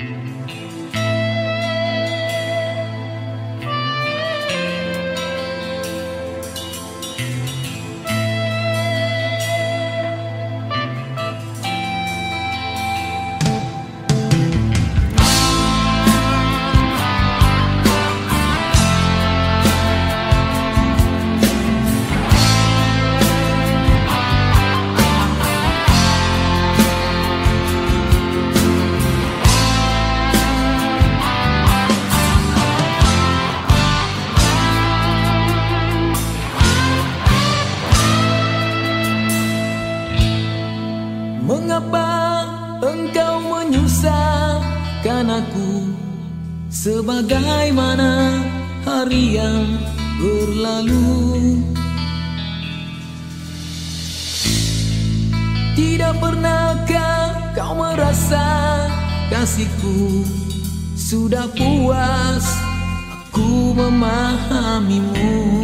Música aku Sebagaimana hari yang berlalu. Tidak pernahkah kau merasa kasihku Sudah puas? Aku memahamimu